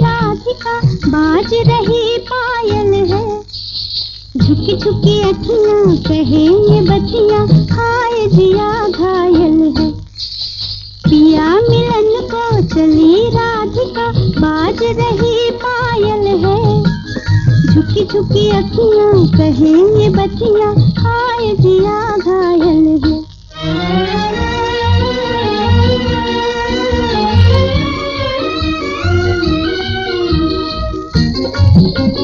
बाज रही पायल है। झुकी झुकी अखियाँ कहे ये बचिया खाए जिया घायल है। पिया मिलन को चली राधिका, बाज रही पायल है। झुकी झुकी अखियाँ कहे ये बचिया खाए जिया घायल है। चली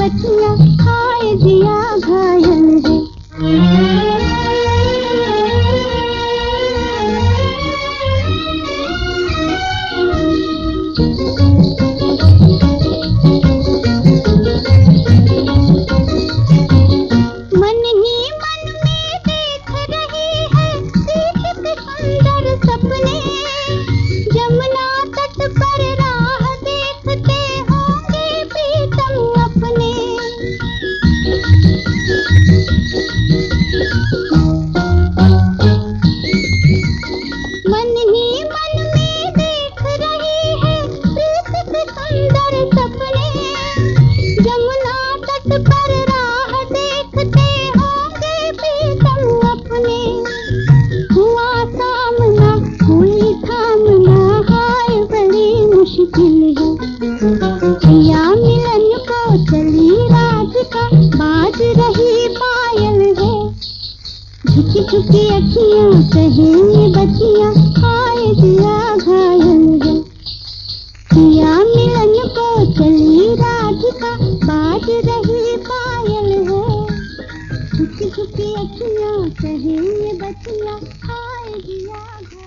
कहे बच्चियाँ झुकी अखियाँ कहीं बचिया आए दिया घायल है। पिया मिलन को चली राधिका, बाज रही पायल है। झुकी अखियाँ कहीं बचिया आए दिया